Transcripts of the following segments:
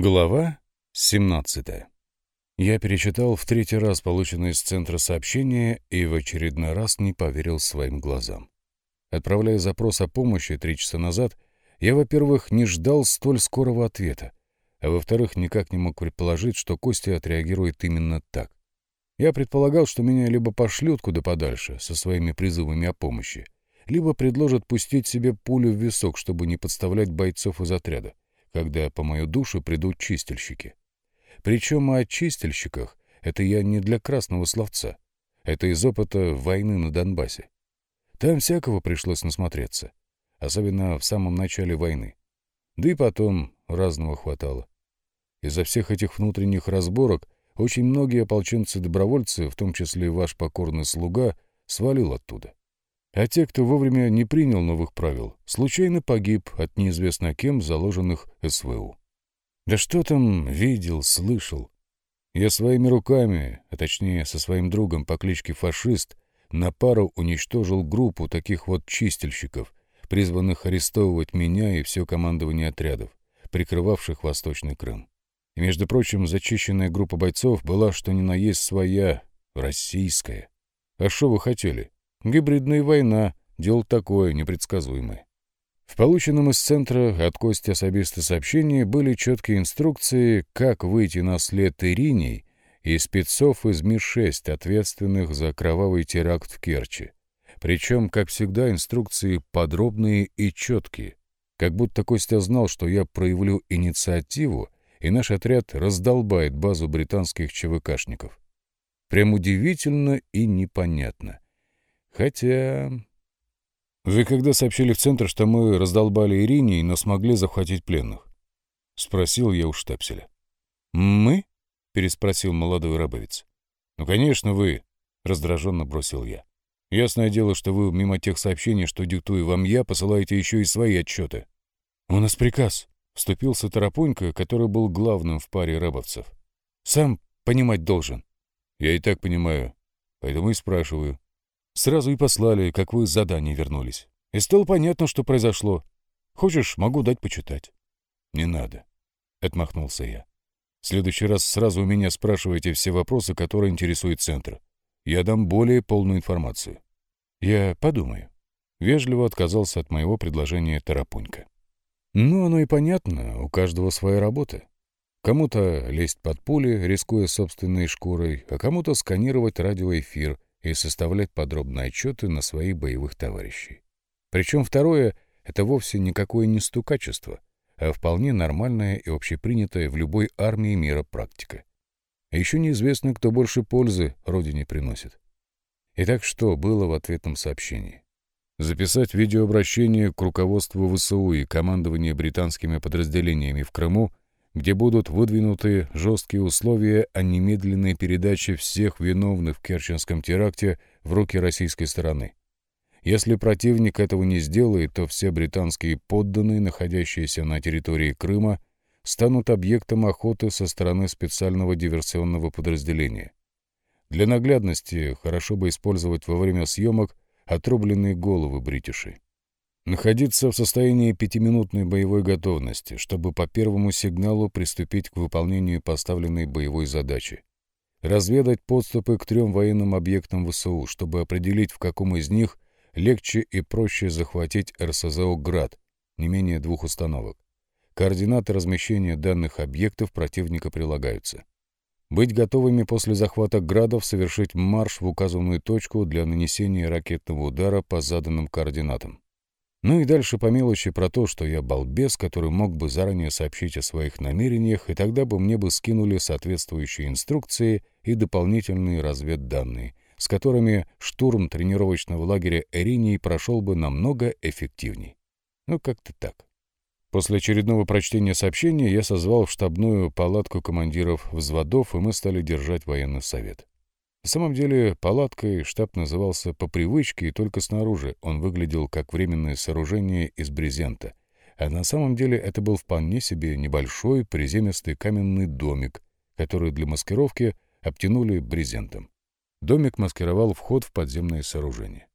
Глава 17. Я перечитал в третий раз полученное из центра сообщение и в очередной раз не поверил своим глазам. Отправляя запрос о помощи три часа назад, я, во-первых, не ждал столь скорого ответа, а во-вторых, никак не мог предположить, что Костя отреагирует именно так. Я предполагал, что меня либо пошлют куда подальше со своими призывами о помощи, либо предложат пустить себе пулю в висок, чтобы не подставлять бойцов из отряда когда по мою душу придут чистильщики. Причем о чистильщиках это я не для красного словца. Это из опыта войны на Донбассе. Там всякого пришлось насмотреться, особенно в самом начале войны. Да и потом разного хватало. Из-за всех этих внутренних разборок очень многие ополченцы-добровольцы, в том числе ваш покорный слуга, свалил оттуда. А те, кто вовремя не принял новых правил, случайно погиб от неизвестно кем заложенных СВУ. Да что там видел, слышал? Я своими руками, а точнее со своим другом по кличке Фашист, на пару уничтожил группу таких вот чистильщиков, призванных арестовывать меня и все командование отрядов, прикрывавших Восточный Крым. И, между прочим, зачищенная группа бойцов была что ни на есть своя, российская. А что вы хотели? Гибридная война — дело такое, непредсказуемое. В полученном из центра от Кости особисто сообщении были четкие инструкции, как выйти на след Ириней и спецов из Ми-6, ответственных за кровавый теракт в Керчи. Причем, как всегда, инструкции подробные и четкие. Как будто Костя знал, что я проявлю инициативу, и наш отряд раздолбает базу британских ЧВКшников. Прям удивительно и непонятно — Хотя... Вы когда сообщили в центр, что мы раздолбали Ирине, но смогли захватить пленных? Спросил я у штабселя. Мы? Переспросил молодой рабовец. Ну, конечно, вы, раздраженно бросил я. Ясное дело, что вы мимо тех сообщений, что диктую вам я, посылаете еще и свои отчеты. У нас приказ. Вступился Тарапунька, который был главным в паре рабовцев. Сам понимать должен. Я и так понимаю, поэтому и спрашиваю. Сразу и послали, как вы с задания вернулись. И стало понятно, что произошло. Хочешь, могу дать почитать. — Не надо, — отмахнулся я. — В следующий раз сразу у меня спрашивайте все вопросы, которые интересуют Центр. Я дам более полную информацию. — Я подумаю. Вежливо отказался от моего предложения Тарапунька. Ну, оно и понятно, у каждого своя работа. Кому-то лезть под пули, рискуя собственной шкурой, а кому-то сканировать радиоэфир — и составлять подробные отчеты на своих боевых товарищей. Причем второе — это вовсе никакое не стукачество, а вполне нормальная и общепринятая в любой армии мира практика. Еще неизвестно, кто больше пользы родине приносит. Итак, что было в ответном сообщении? Записать видеообращение к руководству ВСУ и командованию британскими подразделениями в Крыму где будут выдвинуты жесткие условия о немедленной передаче всех виновных в Керченском теракте в руки российской стороны. Если противник этого не сделает, то все британские подданные, находящиеся на территории Крыма, станут объектом охоты со стороны специального диверсионного подразделения. Для наглядности хорошо бы использовать во время съемок отрубленные головы бритишей. Находиться в состоянии пятиминутной боевой готовности, чтобы по первому сигналу приступить к выполнению поставленной боевой задачи. Разведать подступы к трем военным объектам ВСУ, чтобы определить, в каком из них легче и проще захватить РСЗО «Град», не менее двух установок. Координаты размещения данных объектов противника прилагаются. Быть готовыми после захвата «Градов» совершить марш в указанную точку для нанесения ракетного удара по заданным координатам. Ну и дальше по мелочи про то, что я балбес, который мог бы заранее сообщить о своих намерениях, и тогда бы мне бы скинули соответствующие инструкции и дополнительные разведданные, с которыми штурм тренировочного лагеря Эринии прошел бы намного эффективней. Ну, как-то так. После очередного прочтения сообщения я созвал в штабную палатку командиров взводов, и мы стали держать военный совет. На самом деле палаткой штаб назывался по привычке, и только снаружи он выглядел как временное сооружение из брезента. А на самом деле это был вполне себе небольшой приземистый каменный домик, который для маскировки обтянули брезентом. Домик маскировал вход в подземное сооружение.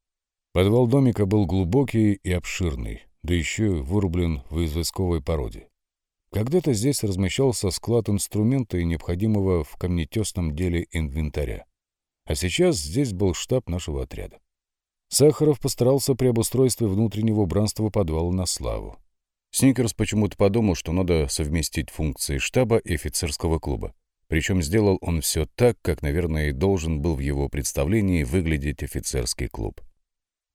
Подвал домика был глубокий и обширный, да еще вырублен в известковой породе. Когда-то здесь размещался склад инструмента и необходимого в камнетесном деле инвентаря. А сейчас здесь был штаб нашего отряда. Сахаров постарался при обустройстве внутреннего убранства подвала на славу. Сникерс почему-то подумал, что надо совместить функции штаба и офицерского клуба. Причем сделал он все так, как, наверное, и должен был в его представлении выглядеть офицерский клуб.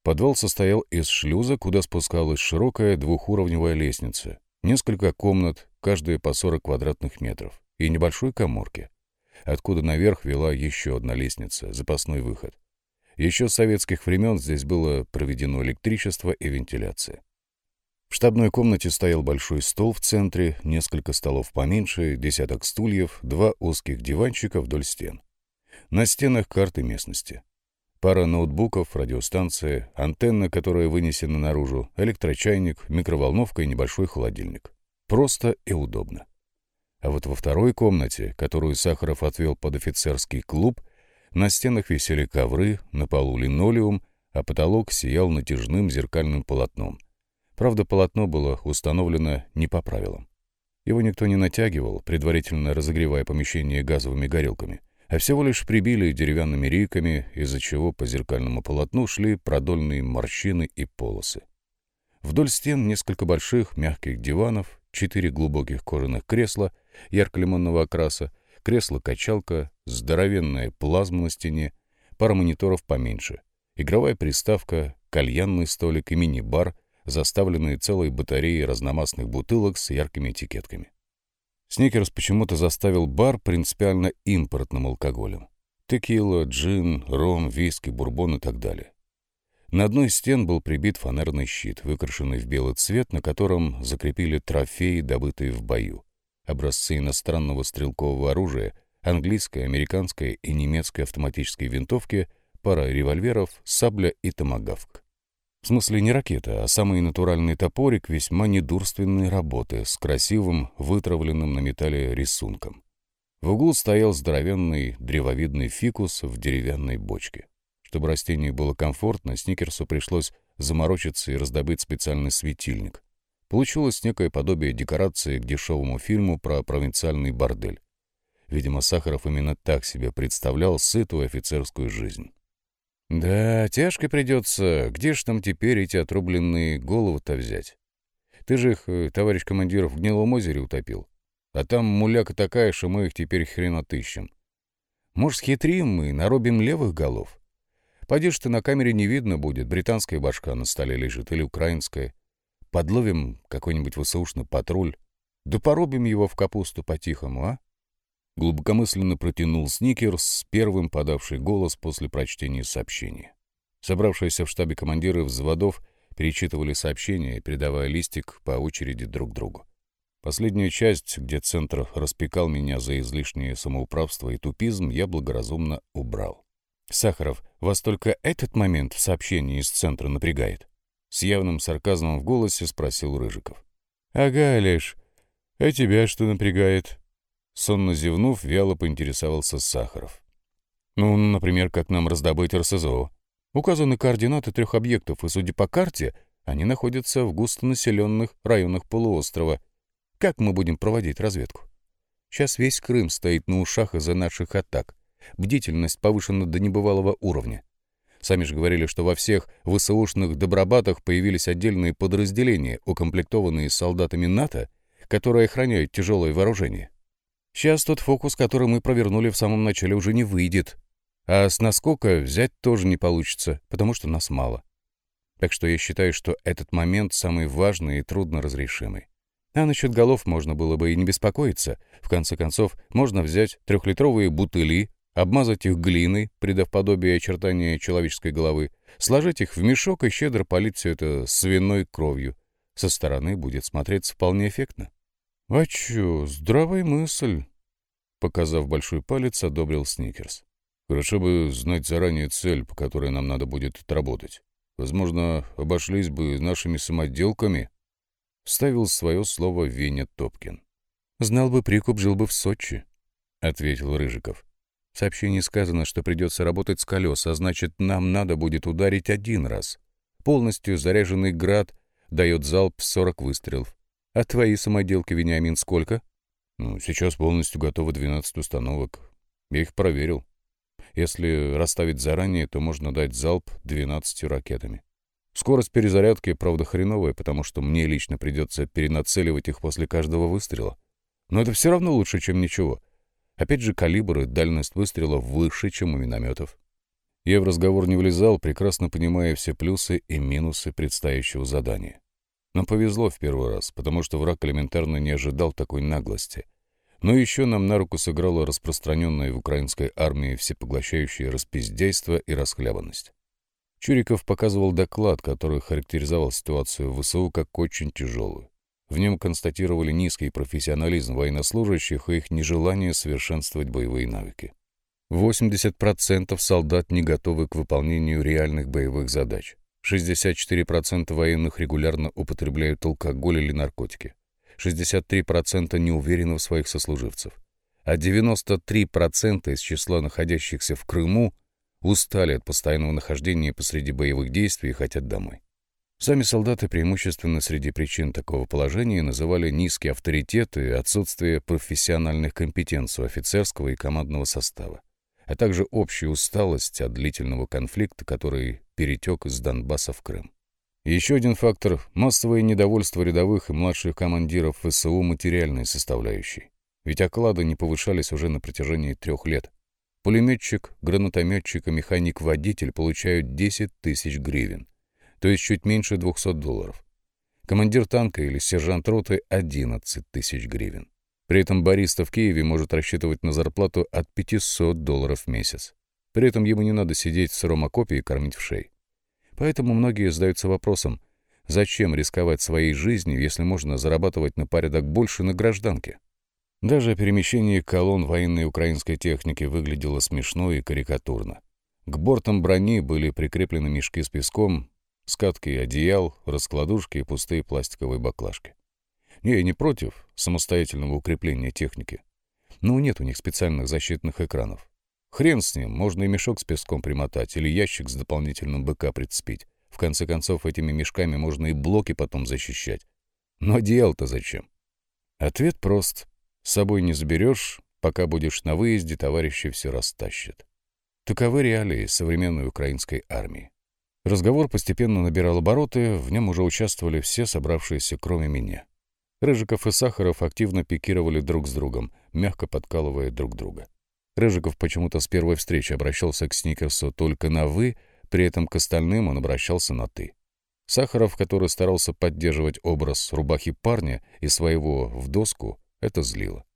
Подвал состоял из шлюза, куда спускалась широкая двухуровневая лестница, несколько комнат, каждая по 40 квадратных метров, и небольшой коморки, откуда наверх вела еще одна лестница, запасной выход. Еще с советских времен здесь было проведено электричество и вентиляция. В штабной комнате стоял большой стол в центре, несколько столов поменьше, десяток стульев, два узких диванчика вдоль стен. На стенах карты местности. Пара ноутбуков, радиостанция, антенна, которая вынесена наружу, электрочайник, микроволновка и небольшой холодильник. Просто и удобно. А вот во второй комнате, которую Сахаров отвел под офицерский клуб, на стенах висели ковры, на полу линолеум, а потолок сиял натяжным зеркальным полотном — Правда, полотно было установлено не по правилам. Его никто не натягивал, предварительно разогревая помещение газовыми горелками, а всего лишь прибили деревянными рейками, из-за чего по зеркальному полотну шли продольные морщины и полосы. Вдоль стен несколько больших мягких диванов, четыре глубоких кожаных кресла ярко-лимонного окраса, кресло-качалка, здоровенная плазма на стене, пара мониторов поменьше, игровая приставка, кальянный столик и мини-бар — заставленные целой батареей разномастных бутылок с яркими этикетками. Сникерс почему-то заставил бар принципиально импортным алкоголем. Текила, джин, ром, виски, бурбон и так далее. На одной из стен был прибит фонарный щит, выкрашенный в белый цвет, на котором закрепили трофеи, добытые в бою. Образцы иностранного стрелкового оружия, английской, американской и немецкой автоматической винтовки, пара револьверов, сабля и томагавк. В смысле не ракета, а самый натуральный топорик весьма недурственной работы с красивым, вытравленным на металле рисунком. В углу стоял здоровенный древовидный фикус в деревянной бочке. Чтобы растению было комфортно, Сникерсу пришлось заморочиться и раздобыть специальный светильник. Получилось некое подобие декорации к дешевому фильму про провинциальный бордель. Видимо, Сахаров именно так себе представлял сытую офицерскую жизнь. «Да, тяжко придется. Где ж там теперь эти отрубленные головы-то взять? Ты же их, э, товарищ командир, в Гнилом озере утопил. А там муляка такая, что мы их теперь хрен отыщем. Может, схитрим мы, наробим левых голов? Пойдешь ты на камере не видно будет, британская башка на столе лежит или украинская. Подловим какой-нибудь высоушный патруль, да поробим его в капусту по-тихому, а?» Глубокомысленно протянул Сникерс, первым подавший голос после прочтения сообщения. Собравшиеся в штабе командиры взводов перечитывали сообщения, передавая листик по очереди друг другу. Последнюю часть, где центр распекал меня за излишнее самоуправство и тупизм, я благоразумно убрал. «Сахаров, вас только этот момент в сообщении из центра напрягает?» С явным сарказмом в голосе спросил Рыжиков. «Ага, Леш, а тебя что напрягает?» Сонно зевнув, вяло поинтересовался Сахаров. «Ну, например, как нам раздобыть РСЗО? Указаны координаты трех объектов, и, судя по карте, они находятся в густонаселенных районах полуострова. Как мы будем проводить разведку? Сейчас весь Крым стоит на ушах из-за наших атак. Бдительность повышена до небывалого уровня. Сами же говорили, что во всех ВСУшных добробатах появились отдельные подразделения, укомплектованные солдатами НАТО, которые охраняют тяжелое вооружение. Сейчас тот фокус, который мы провернули в самом начале, уже не выйдет. А с наскока взять тоже не получится, потому что нас мало. Так что я считаю, что этот момент самый важный и трудно разрешимый. А насчет голов можно было бы и не беспокоиться. В конце концов, можно взять трехлитровые бутыли, обмазать их глиной, придав подобие очертания человеческой головы, сложить их в мешок и щедро полить все это свиной кровью. Со стороны будет смотреться вполне эффектно. «А чё, здравая мысль», — показав большой палец, одобрил Сникерс. «Хорошо бы знать заранее цель, по которой нам надо будет отработать. Возможно, обошлись бы нашими самоделками», — вставил свое слово Веня Топкин. «Знал бы прикуп, жил бы в Сочи», — ответил Рыжиков. В сообщении сказано, что придется работать с колес, а значит, нам надо будет ударить один раз. Полностью заряженный град дает залп 40 выстрелов А твои самоделки, Вениамин, сколько? Ну, сейчас полностью готовы 12 установок. Я их проверил. Если расставить заранее, то можно дать залп 12 ракетами. Скорость перезарядки, правда, хреновая, потому что мне лично придется перенацеливать их после каждого выстрела. Но это все равно лучше, чем ничего. Опять же, калибр и дальность выстрела выше, чем у минометов. Я в разговор не влезал, прекрасно понимая все плюсы и минусы предстоящего задания. Нам повезло в первый раз, потому что враг элементарно не ожидал такой наглости. Но еще нам на руку сыграло распространенное в украинской армии всепоглощающее распиздяйство и расхлябанность. Чуриков показывал доклад, который характеризовал ситуацию в ВСУ как очень тяжелую. В нем констатировали низкий профессионализм военнослужащих и их нежелание совершенствовать боевые навыки. 80% солдат не готовы к выполнению реальных боевых задач. 64% военных регулярно употребляют алкоголь или наркотики. 63% не уверены в своих сослуживцев. А 93% из числа находящихся в Крыму устали от постоянного нахождения посреди боевых действий и хотят домой. Сами солдаты преимущественно среди причин такого положения называли низкий авторитет и отсутствие профессиональных компетенций офицерского и командного состава, а также общую усталость от длительного конфликта, который перетек из Донбасса в Крым. Еще один фактор — массовое недовольство рядовых и младших командиров ВСУ материальной составляющей. Ведь оклады не повышались уже на протяжении трех лет. Пулеметчик, гранатометчик и механик-водитель получают 10 тысяч гривен, то есть чуть меньше 200 долларов. Командир танка или сержант роты — 11 тысяч гривен. При этом бариста в Киеве может рассчитывать на зарплату от 500 долларов в месяц. При этом ему не надо сидеть в сыром окопе и кормить в шей. Поэтому многие задаются вопросом, зачем рисковать своей жизнью, если можно зарабатывать на порядок больше на гражданке? Даже перемещение колонн военной украинской техники выглядело смешно и карикатурно. К бортам брони были прикреплены мешки с песком, скатки одеял, раскладушки и пустые пластиковые баклажки. Не, не против самостоятельного укрепления техники. Но нет у них специальных защитных экранов. Хрен с ним, можно и мешок с песком примотать, или ящик с дополнительным БК прицепить. В конце концов, этими мешками можно и блоки потом защищать. Но одеял-то зачем? Ответ прост. С собой не заберешь, пока будешь на выезде, товарищи все растащат. Таковы реалии современной украинской армии. Разговор постепенно набирал обороты, в нем уже участвовали все собравшиеся, кроме меня. Рыжиков и Сахаров активно пикировали друг с другом, мягко подкалывая друг друга. Рыжиков почему-то с первой встречи обращался к Сникерсу только на «вы», при этом к остальным он обращался на «ты». Сахаров, который старался поддерживать образ рубахи парня и своего в доску, это злило.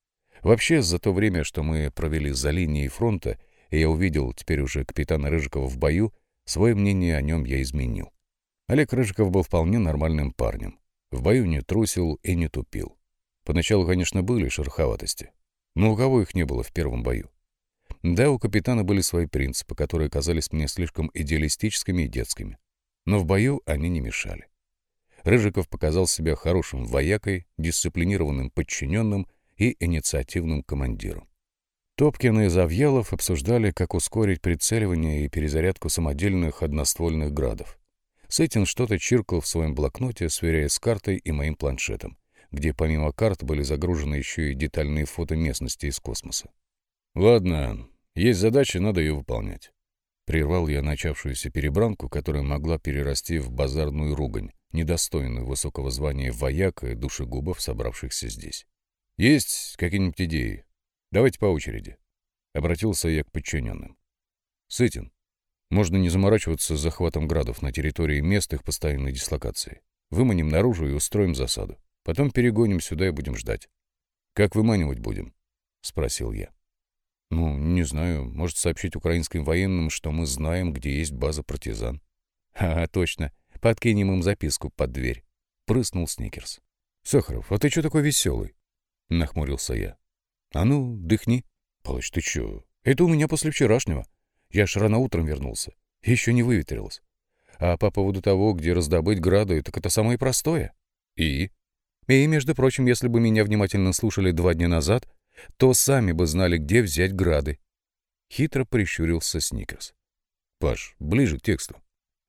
Вообще, за то время, что мы провели за линией фронта, и я увидел теперь уже капитана Рыжикова в бою, свое мнение о нем я изменил. Олег Рыжиков был вполне нормальным парнем. В бою не трусил и не тупил. Поначалу, конечно, были шероховатости. Но у кого их не было в первом бою? Да, у капитана были свои принципы, которые казались мне слишком идеалистическими и детскими. Но в бою они не мешали. Рыжиков показал себя хорошим воякой, дисциплинированным подчиненным и инициативным командиром. Топкин и Завьялов обсуждали, как ускорить прицеливание и перезарядку самодельных одноствольных градов. Сытин что-то чиркал в своем блокноте, сверяя с картой и моим планшетом, где помимо карт были загружены еще и детальные фото местности из космоса. «Ладно, есть задача, надо ее выполнять. Прервал я начавшуюся перебранку, которая могла перерасти в базарную ругань, недостойную высокого звания вояка и душегубов, собравшихся здесь. «Есть какие-нибудь идеи? Давайте по очереди». Обратился я к подчиненным. «Сытин, можно не заморачиваться с захватом градов на территории мест их постоянной дислокации. Выманим наружу и устроим засаду. Потом перегоним сюда и будем ждать». «Как выманивать будем?» — спросил я. Ну, не знаю, может сообщить украинским военным, что мы знаем, где есть база партизан. А, точно. Подкинем им записку под дверь. Прыснул Сникерс. Сахаров, а ты что такой веселый? Нахмурился я. А ну, дыхни. Палыч, ты чё? Это у меня после вчерашнего. Я ж рано утром вернулся. Еще не выветрилось. А по поводу того, где раздобыть грады, так это самое простое. И? И, между прочим, если бы меня внимательно слушали два дня назад, то сами бы знали, где взять грады. Хитро прищурился Сникерс. Паш, ближе к тексту.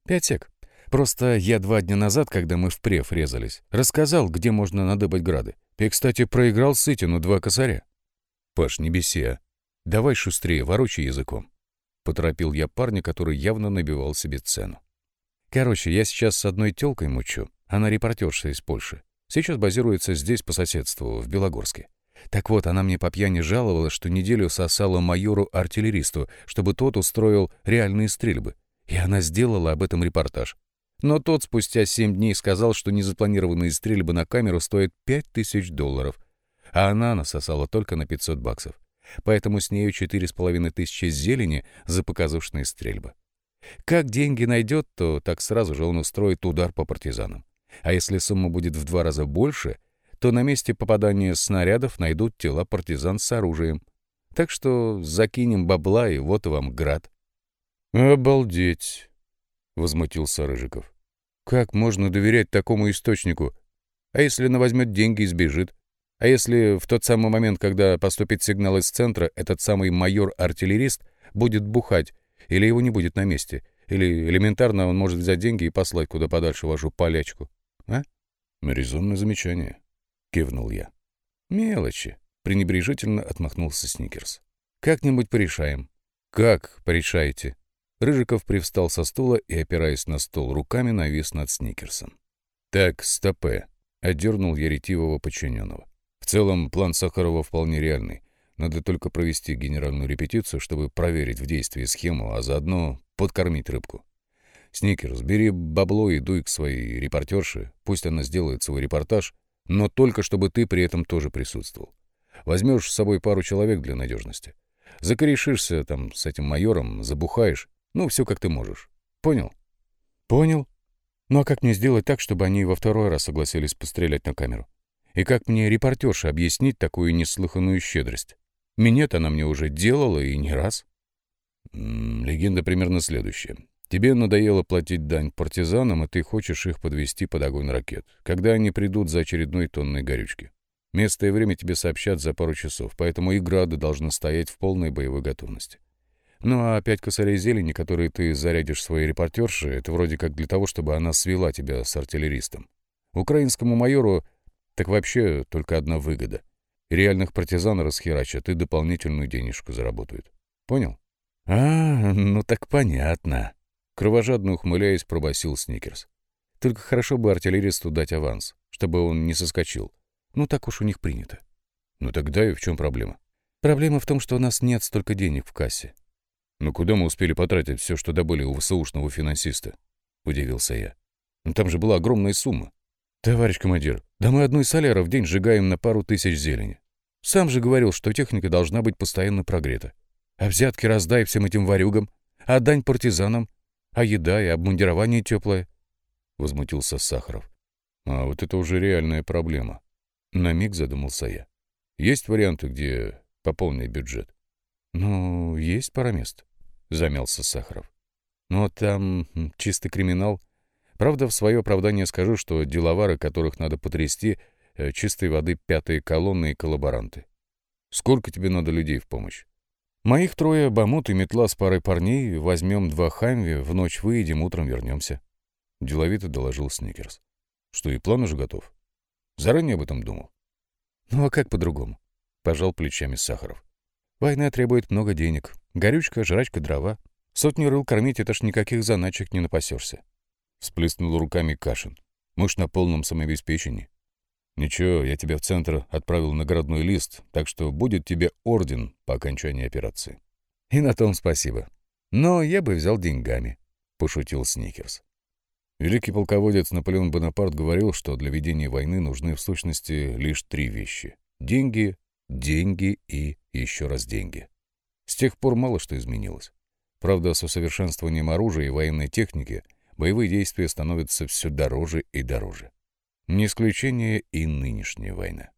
Пять сек. Просто я два дня назад, когда мы в преф резались, рассказал, где можно надыбать грады. И, кстати, проиграл Сытину два косаря. Паш, не беси, а. Давай шустрее, ворочай языком. Поторопил я парня, который явно набивал себе цену. Короче, я сейчас с одной тёлкой мучу. Она репортерша из Польши. Сейчас базируется здесь по соседству, в Белогорске. Так вот, она мне по пьяни жаловалась, что неделю сосала майору-артиллеристу, чтобы тот устроил реальные стрельбы. И она сделала об этом репортаж. Но тот спустя семь дней сказал, что незапланированные стрельбы на камеру стоят пять тысяч долларов, а она насосала только на 500 баксов. Поэтому с нею четыре с половиной тысячи зелени за показушные стрельбы. Как деньги найдет, то так сразу же он устроит удар по партизанам. А если сумма будет в два раза больше, то на месте попадания снарядов найдут тела партизан с оружием. Так что закинем бабла, и вот вам град. «Обалдеть!» — возмутился Рыжиков. «Как можно доверять такому источнику? А если она возьмет деньги и сбежит? А если в тот самый момент, когда поступит сигнал из центра, этот самый майор-артиллерист будет бухать, или его не будет на месте, или элементарно он может взять деньги и послать куда подальше вашу полячку? А?» «Резонное замечание», — кивнул я. «Мелочи», — пренебрежительно отмахнулся Сникерс. «Как-нибудь порешаем». «Как порешаете?» Рыжиков привстал со стула и, опираясь на стол руками, навис над Сникерсом. «Так, стопе», — отдернул я ретивого подчиненного. «В целом, план Сахарова вполне реальный. Надо только провести генеральную репетицию, чтобы проверить в действии схему, а заодно подкормить рыбку. Сникерс, бери бабло и дуй к своей репортерше, пусть она сделает свой репортаж, но только чтобы ты при этом тоже присутствовал. Возьмешь с собой пару человек для надежности. Закорешишься там с этим майором, забухаешь, ну, все как ты можешь. Понял? Понял. Ну а как мне сделать так, чтобы они во второй раз согласились пострелять на камеру? И как мне репортерше объяснить такую неслыханную щедрость? Минет она мне уже делала и не раз. Легенда примерно следующая. Тебе надоело платить дань партизанам, и ты хочешь их подвести под огонь ракет, когда они придут за очередной тонной горючки. Место и время тебе сообщат за пару часов, поэтому и грады должны стоять в полной боевой готовности. Ну а пять косарей зелени, которые ты зарядишь своей репортерше, это вроде как для того, чтобы она свела тебя с артиллеристом. Украинскому майору так вообще только одна выгода. Реальных партизан расхерачат и дополнительную денежку заработают. Понял? А, ну так понятно. Кровожадно ухмыляясь, пробасил Сникерс. Только хорошо бы артиллеристу дать аванс, чтобы он не соскочил. Ну так уж у них принято. Ну тогда и в чем проблема? Проблема в том, что у нас нет столько денег в кассе. «Но куда мы успели потратить все, что добыли у ВСУшного финансиста?» — удивился я. «Ну там же была огромная сумма». «Товарищ командир, да мы одной соляра в день сжигаем на пару тысяч зелени. Сам же говорил, что техника должна быть постоянно прогрета. А взятки раздай всем этим варюгам, а дань партизанам, а еда и обмундирование теплое», — возмутился Сахаров. «А вот это уже реальная проблема». На миг задумался я. «Есть варианты, где пополнить бюджет?» «Ну, есть пара мест замялся Сахаров. «Но там чистый криминал. Правда, в свое оправдание скажу, что деловары, которых надо потрясти, э, чистой воды пятые колонны и коллаборанты. Сколько тебе надо людей в помощь?» «Моих трое, бамут и метла с парой парней, возьмем два хамви, в ночь выедем, утром вернемся», — деловито доложил Сникерс. «Что, и план уже готов? Заранее об этом думал?» «Ну а как по-другому?» — пожал плечами Сахаров. «Война требует много денег, Горючка, жрачка, дрова. Сотни рыл кормить — это ж никаких заначек не напасешься. Сплеснул руками Кашин. Муж на полном самообеспечении. Ничего, я тебя в центр отправил наградной лист, так что будет тебе орден по окончании операции. И на том спасибо. Но я бы взял деньгами, — пошутил Сникерс. Великий полководец Наполеон Бонапарт говорил, что для ведения войны нужны в сущности лишь три вещи — деньги, деньги и еще раз деньги. С тех пор мало что изменилось. Правда, с усовершенствованием оружия и военной техники боевые действия становятся все дороже и дороже. Не исключение и нынешняя война.